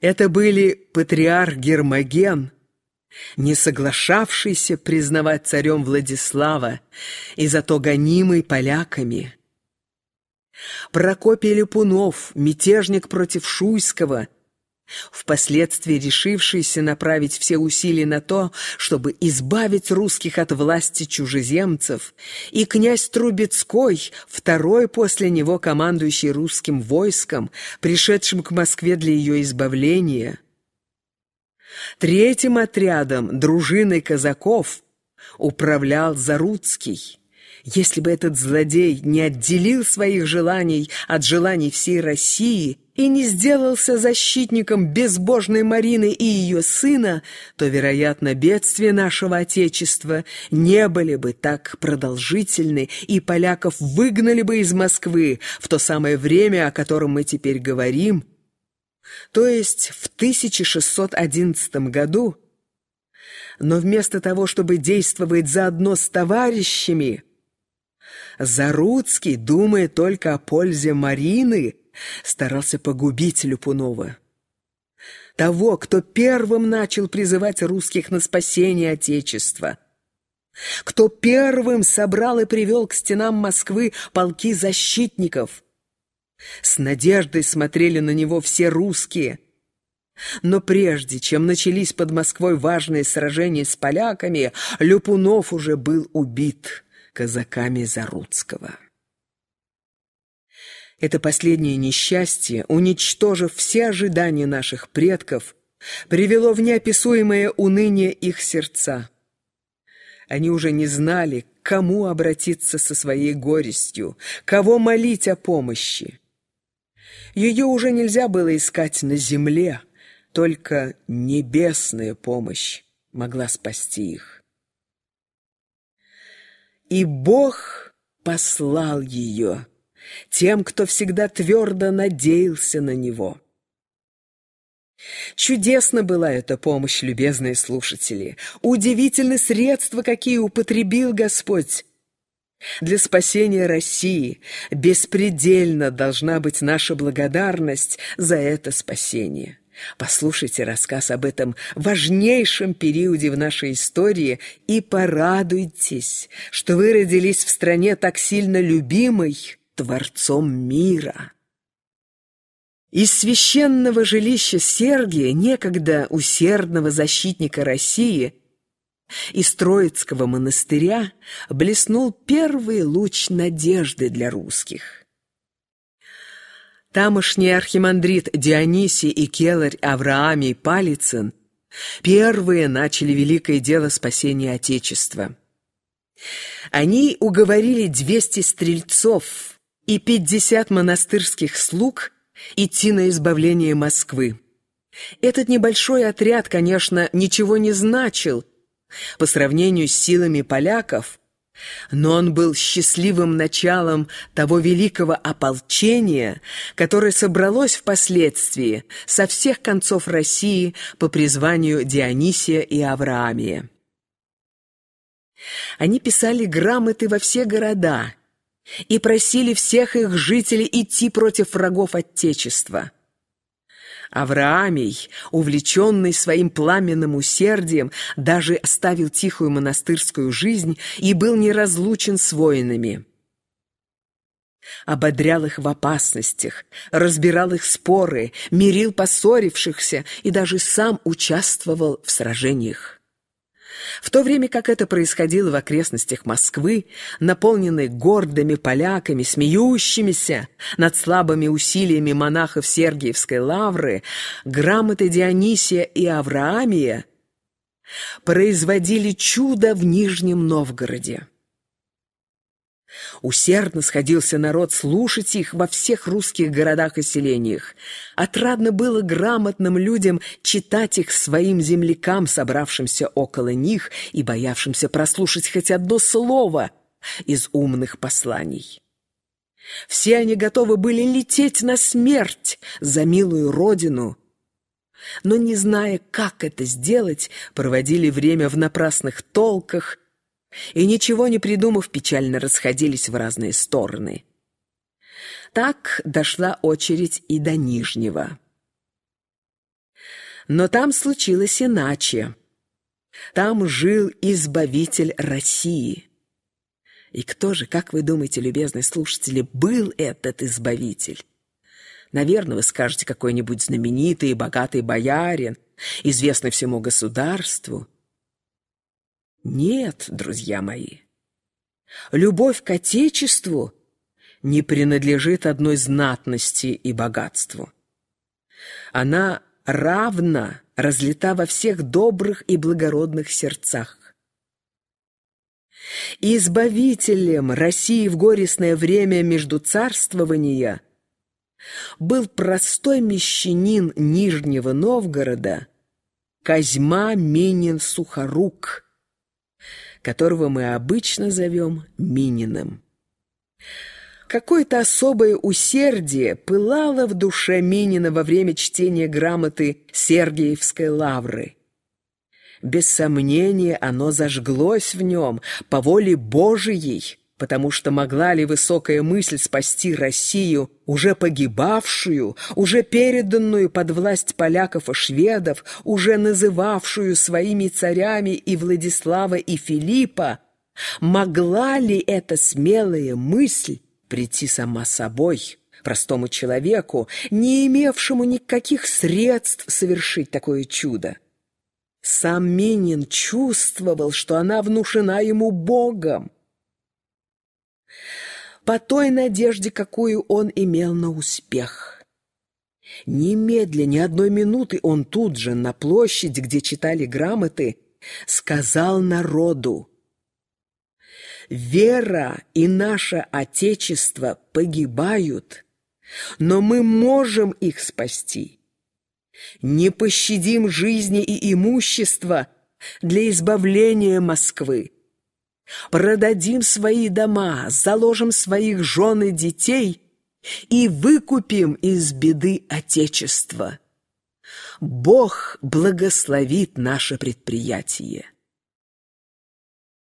Это были патриарх Гермоген, не соглашавшийся признавать царем Владислава и зато гонимый поляками. Прокопий Липунов, мятежник против Шуйского, впоследствии решившийся направить все усилия на то, чтобы избавить русских от власти чужеземцев, и князь Трубецкой, второй после него командующий русским войском, пришедшим к Москве для ее избавления. Третьим отрядом, дружиной казаков, управлял Заруцкий. Если бы этот злодей не отделил своих желаний от желаний всей России и не сделался защитником безбожной Марины и ее сына, то, вероятно, бедствия нашего Отечества не были бы так продолжительны, и поляков выгнали бы из Москвы в то самое время, о котором мы теперь говорим, то есть в 1611 году, но вместо того, чтобы действовать заодно с товарищами, Заруцкий, думая только о пользе Марины, старался погубить Люпунова. Того, кто первым начал призывать русских на спасение Отечества, кто первым собрал и привел к стенам Москвы полки защитников. С надеждой смотрели на него все русские. Но прежде, чем начались под Москвой важные сражения с поляками, Люпунов уже был убит казаками Заруцкого. Это последнее несчастье, уничтожив все ожидания наших предков, привело в неописуемое уныние их сердца. Они уже не знали, к кому обратиться со своей горестью, кого молить о помощи. Ее уже нельзя было искать на земле, только небесная помощь могла спасти их. И Бог послал ее тем, кто всегда твердо надеялся на него. Чудесно была эта помощь, любезные слушатели. Удивительны средства, какие употребил Господь. Для спасения России беспредельно должна быть наша благодарность за это спасение. Послушайте рассказ об этом важнейшем периоде в нашей истории и порадуйтесь, что вы родились в стране так сильно любимой, Творцом мира. Из священного жилища Сергия, некогда усердного защитника России, из Троицкого монастыря блеснул первый луч надежды для русских. Тамошний архимандрит Дионисий и келарь Авраамий Палицын первые начали великое дело спасения Отечества. Они уговорили 200 стрельцов – и пятьдесят монастырских слуг идти на избавление Москвы. Этот небольшой отряд, конечно, ничего не значил по сравнению с силами поляков, но он был счастливым началом того великого ополчения, которое собралось впоследствии со всех концов России по призванию Дионисия и Авраамия. Они писали грамоты во все города – и просили всех их жителей идти против врагов Отечества. Авраамий, увлеченный своим пламенным усердием, даже оставил тихую монастырскую жизнь и был неразлучен с воинами. Ободрял их в опасностях, разбирал их споры, мирил поссорившихся и даже сам участвовал в сражениях. В то время как это происходило в окрестностях Москвы, наполненной гордыми поляками, смеющимися над слабыми усилиями монахов Сергиевской лавры, грамоты Дионисия и Авраамия производили чудо в Нижнем Новгороде. Усердно сходился народ слушать их во всех русских городах и селениях. Отрадно было грамотным людям читать их своим землякам, собравшимся около них и боявшимся прослушать хоть одно слово из умных посланий. Все они готовы были лететь на смерть за милую родину, но, не зная, как это сделать, проводили время в напрасных толках – и, ничего не придумав, печально расходились в разные стороны. Так дошла очередь и до Нижнего. Но там случилось иначе. Там жил избавитель России. И кто же, как вы думаете, любезные слушатели, был этот избавитель? Наверное, вы скажете, какой-нибудь знаменитый и богатый боярин, известный всему государству. Нет, друзья мои. Любовь к Отечеству не принадлежит одной знатности и богатству. Она равна разлита во всех добрых и благородных сердцах. Избавителем России в горестное время между царствования был простой мещанин Нижнего Новгорода Козьма Минин-Сухорук, которого мы обычно зовем Мининым. Какое-то особое усердие пылало в душе Минина во время чтения грамоты Сергиевской лавры. Без сомнения, оно зажглось в нем по воле Божией, потому что могла ли высокая мысль спасти Россию, уже погибавшую, уже переданную под власть поляков и шведов, уже называвшую своими царями и Владислава, и Филиппа, могла ли эта смелая мысль прийти сама собой, простому человеку, не имевшему никаких средств совершить такое чудо? Сам Минин чувствовал, что она внушена ему Богом. По той надежде, какую он имел на успех. Немедля, ни одной минуты он тут же, на площади, где читали грамоты, сказал народу, «Вера и наше Отечество погибают, но мы можем их спасти» не пощадим жизни и имущества для избавления Москвы. Продадим свои дома, заложим своих жен и детей и выкупим из беды Отечества. Бог благословит наше предприятие.